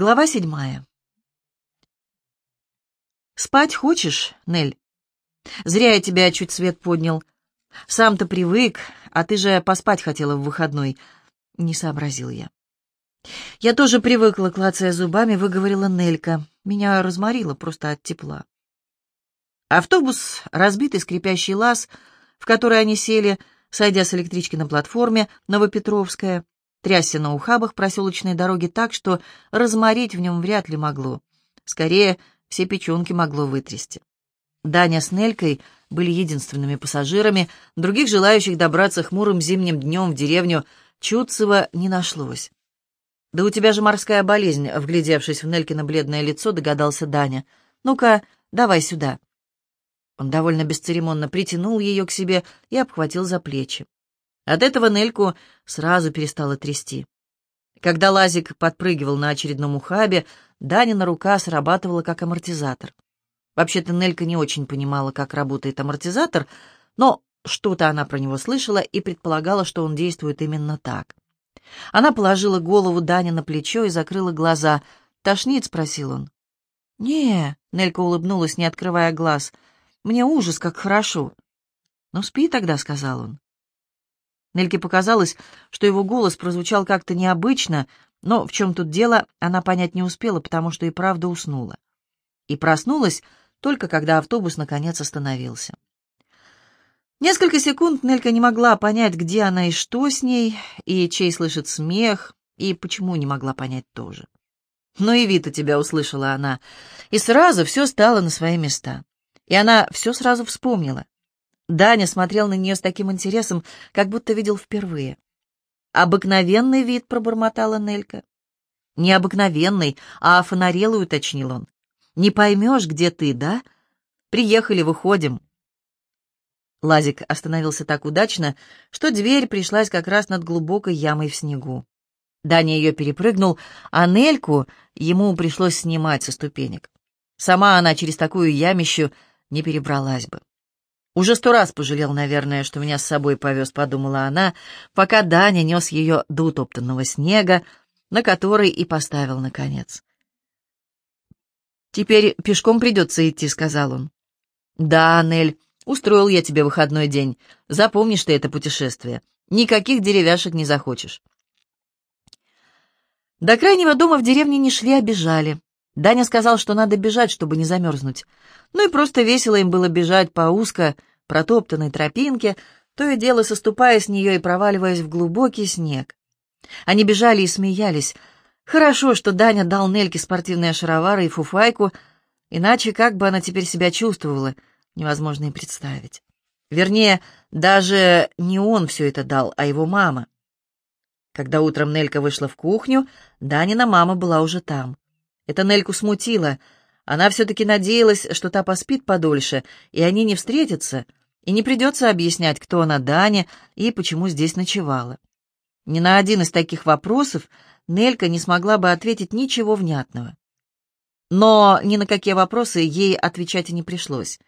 Глава седьмая. «Спать хочешь, Нель? Зря я тебя чуть свет поднял. Сам-то привык, а ты же поспать хотела в выходной». Не сообразил я. Я тоже привыкла, клацая зубами, выговорила Нелька. Меня разморило просто от тепла. Автобус, разбитый скрипящий лаз, в который они сели, сойдя с электрички на платформе Новопетровская, трясся на ухабах проселочной дороги так, что разморить в нем вряд ли могло. Скорее, все печенки могло вытрясти. Даня с Нелькой были единственными пассажирами, других желающих добраться хмурым зимним днем в деревню Чудцево не нашлось. «Да у тебя же морская болезнь», — вглядевшись в Нелькино бледное лицо, догадался Даня. «Ну-ка, давай сюда». Он довольно бесцеремонно притянул ее к себе и обхватил за плечи. От этого Нельку сразу перестало трясти. Когда Лазик подпрыгивал на очередном ухабе, Данина рука срабатывала как амортизатор. Вообще-то Нелька не очень понимала, как работает амортизатор, но что-то она про него слышала и предполагала, что он действует именно так. Она положила голову Дани на плечо и закрыла глаза. «Тошнит?» — спросил он. «Не», — Нелька улыбнулась, не открывая глаз. «Мне ужас, как хорошо». «Ну, спи тогда», — сказал он. Нельке показалось, что его голос прозвучал как-то необычно, но в чем тут дело, она понять не успела, потому что и правда уснула. И проснулась только когда автобус наконец остановился. Несколько секунд Нелька не могла понять, где она и что с ней, и чей слышит смех, и почему не могла понять тоже. «Ну и вид у тебя», — услышала она, и сразу все стало на свои места. И она все сразу вспомнила. Даня смотрел на нее с таким интересом, как будто видел впервые. «Обыкновенный вид», — пробормотала Нелька. «Не обыкновенный, а фонарелый», — уточнил он. «Не поймешь, где ты, да? Приехали, выходим». Лазик остановился так удачно, что дверь пришлась как раз над глубокой ямой в снегу. Даня ее перепрыгнул, а Нельку ему пришлось снимать со ступенек. Сама она через такую ямищу не перебралась бы. Уже сто раз пожалел, наверное, что меня с собой повез, подумала она, пока Даня нес ее до утоптанного снега, на который и поставил наконец. «Теперь пешком придется идти», — сказал он. «Да, Нель, устроил я тебе выходной день. Запомнишь ты это путешествие. Никаких деревяшек не захочешь». До крайнего дома в деревне не шли, а бежали. Даня сказал, что надо бежать, чтобы не замерзнуть. Ну и просто весело им было бежать по узко протоптанной тропинке, то и дело соступая с нее и проваливаясь в глубокий снег. Они бежали и смеялись. Хорошо, что Даня дал Нельке спортивные шаровары и фуфайку, иначе как бы она теперь себя чувствовала, невозможно и представить. Вернее, даже не он все это дал, а его мама. Когда утром Нелька вышла в кухню, Данина мама была уже там. Это Нельку смутило. Она все-таки надеялась, что та поспит подольше, и они не встретятся, и не придется объяснять, кто она Даня и почему здесь ночевала. Ни на один из таких вопросов Нелька не смогла бы ответить ничего внятного. Но ни на какие вопросы ей отвечать и не пришлось.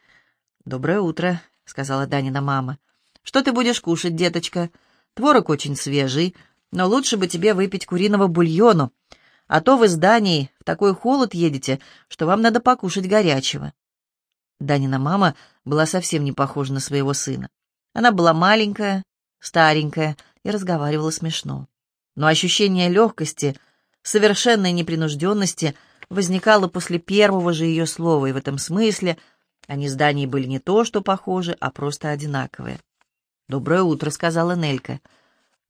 «Доброе утро», — сказала Данина мама. «Что ты будешь кушать, деточка? Творог очень свежий, но лучше бы тебе выпить куриного бульону, а то вы с Даней в такой холод едете, что вам надо покушать горячего». Данина мама была совсем не похожа на своего сына. Она была маленькая, старенькая и разговаривала смешно. Но ощущение легкости, совершенной непринужденности возникало после первого же ее слова, и в этом смысле они с Даней были не то что похожи, а просто одинаковые. «Доброе утро», — сказала Нелька.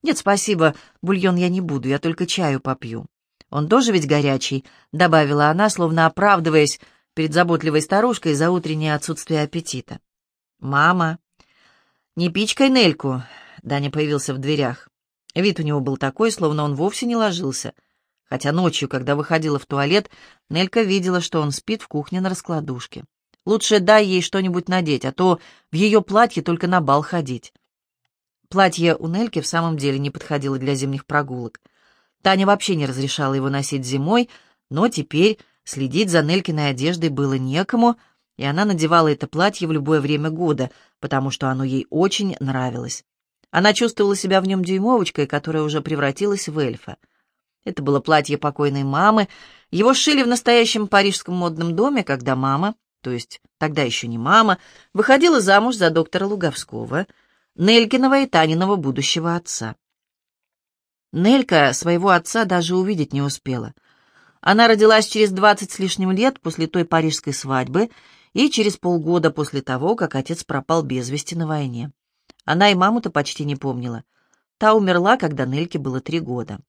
«Нет, спасибо, бульон я не буду, я только чаю попью». «Он тоже ведь горячий», — добавила она, словно оправдываясь, перед заботливой старушкой за утреннее отсутствие аппетита. «Мама!» «Не пичкай Нельку!» Даня появился в дверях. Вид у него был такой, словно он вовсе не ложился. Хотя ночью, когда выходила в туалет, Нелька видела, что он спит в кухне на раскладушке. «Лучше дай ей что-нибудь надеть, а то в ее платье только на бал ходить». Платье у Нельки в самом деле не подходило для зимних прогулок. Таня вообще не разрешала его носить зимой, но теперь Следить за Нелькиной одеждой было некому, и она надевала это платье в любое время года, потому что оно ей очень нравилось. Она чувствовала себя в нем дюймовочкой, которая уже превратилась в эльфа. Это было платье покойной мамы. Его шили в настоящем парижском модном доме, когда мама, то есть тогда еще не мама, выходила замуж за доктора Луговского, Нелькиного и Таниного будущего отца. Нелька своего отца даже увидеть не успела. Она родилась через двадцать с лишним лет после той парижской свадьбы и через полгода после того, как отец пропал без вести на войне. Она и маму-то почти не помнила. Та умерла, когда Нельке было три года.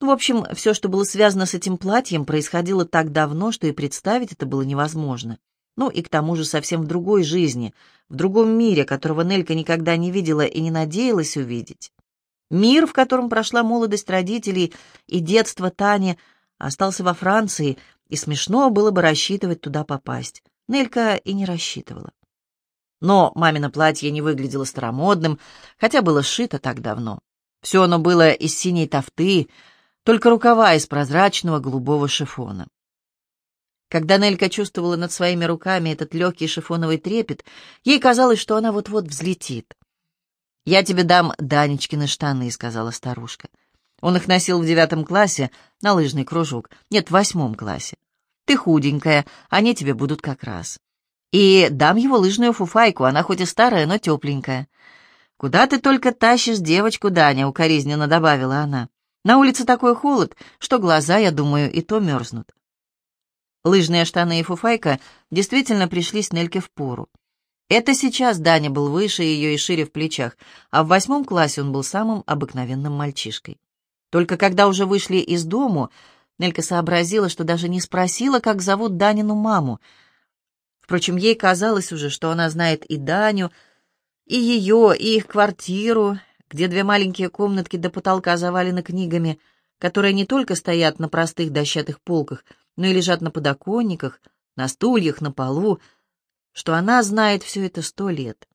Ну, в общем, все, что было связано с этим платьем, происходило так давно, что и представить это было невозможно. Ну и к тому же совсем в другой жизни, в другом мире, которого Нелька никогда не видела и не надеялась увидеть. Мир, в котором прошла молодость родителей и детство Тани, остался во Франции, и смешно было бы рассчитывать туда попасть. Нелька и не рассчитывала. Но мамино платье не выглядело старомодным, хотя было сшито так давно. Все оно было из синей тофты, только рукава из прозрачного голубого шифона. Когда Нелька чувствовала над своими руками этот легкий шифоновый трепет, ей казалось, что она вот-вот взлетит. «Я тебе дам Данечкины штаны», — сказала старушка. Он их носил в девятом классе на лыжный кружок. Нет, в восьмом классе. Ты худенькая, они тебе будут как раз. И дам его лыжную фуфайку, она хоть и старая, но тепленькая. «Куда ты только тащишь девочку, Даня?» — укоризненно добавила она. На улице такой холод, что глаза, я думаю, и то мерзнут. Лыжные штаны и фуфайка действительно пришлись Нельке в пору. Это сейчас Даня был выше ее и шире в плечах, а в восьмом классе он был самым обыкновенным мальчишкой. Только когда уже вышли из дому, Нелька сообразила, что даже не спросила, как зовут Данину маму. Впрочем, ей казалось уже, что она знает и Даню, и ее, и их квартиру, где две маленькие комнатки до потолка завалены книгами, которые не только стоят на простых дощатых полках, но и лежат на подоконниках, на стульях, на полу, что она знает все это сто лет.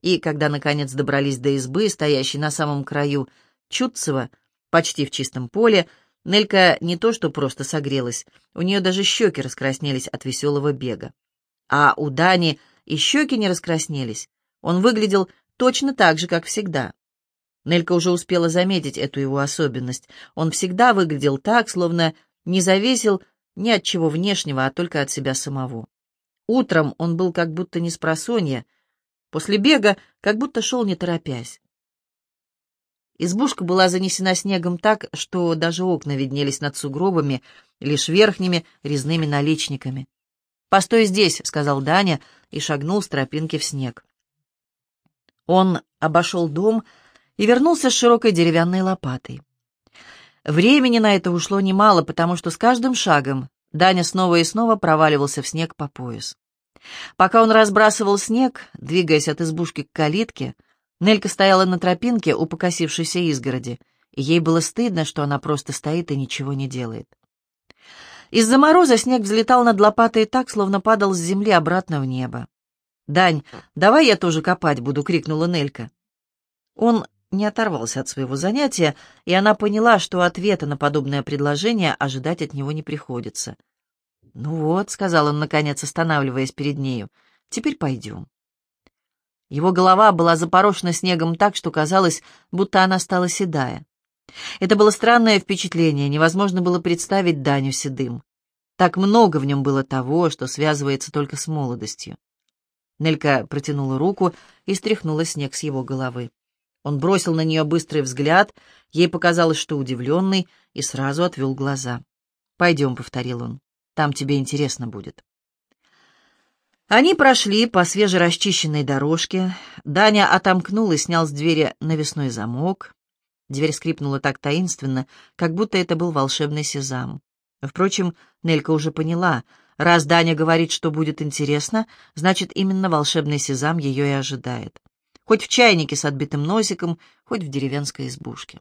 И когда, наконец, добрались до избы, стоящей на самом краю Чутцева, почти в чистом поле, Нелька не то что просто согрелась, у нее даже щеки раскраснелись от веселого бега. А у Дани и щеки не раскраснелись. Он выглядел точно так же, как всегда. Нелька уже успела заметить эту его особенность. Он всегда выглядел так, словно не зависел ни от чего внешнего, а только от себя самого. Утром он был как будто не с после бега как будто шел не торопясь. Избушка была занесена снегом так, что даже окна виднелись над сугробами, лишь верхними резными наличниками. «Постой здесь», — сказал Даня и шагнул с тропинки в снег. Он обошел дом и вернулся с широкой деревянной лопатой. Времени на это ушло немало, потому что с каждым шагом Даня снова и снова проваливался в снег по пояс. Пока он разбрасывал снег, двигаясь от избушки к калитке, Нелька стояла на тропинке у покосившейся изгороди, и ей было стыдно, что она просто стоит и ничего не делает. Из-за мороза снег взлетал над лопатой так, словно падал с земли обратно в небо. «Дань, давай я тоже копать буду!» — крикнула Нелька. Он не оторвался от своего занятия, и она поняла, что ответа на подобное предложение ожидать от него не приходится. «Ну вот», — сказал он, наконец, останавливаясь перед нею, — «теперь пойдем». Его голова была запорошена снегом так, что казалось, будто она стала седая. Это было странное впечатление, невозможно было представить Даню седым. Так много в нем было того, что связывается только с молодостью. Нелька протянула руку и стряхнула снег с его головы. Он бросил на нее быстрый взгляд, ей показалось, что удивленный, и сразу отвел глаза. «Пойдем», — повторил он, — «там тебе интересно будет». Они прошли по свежерасчищенной дорожке. Даня отомкнул и снял с двери навесной замок. Дверь скрипнула так таинственно, как будто это был волшебный сезам. Впрочем, Нелька уже поняла, раз Даня говорит, что будет интересно, значит, именно волшебный сезам ее и ожидает хоть в чайнике с отбитым носиком, хоть в деревенской избушке.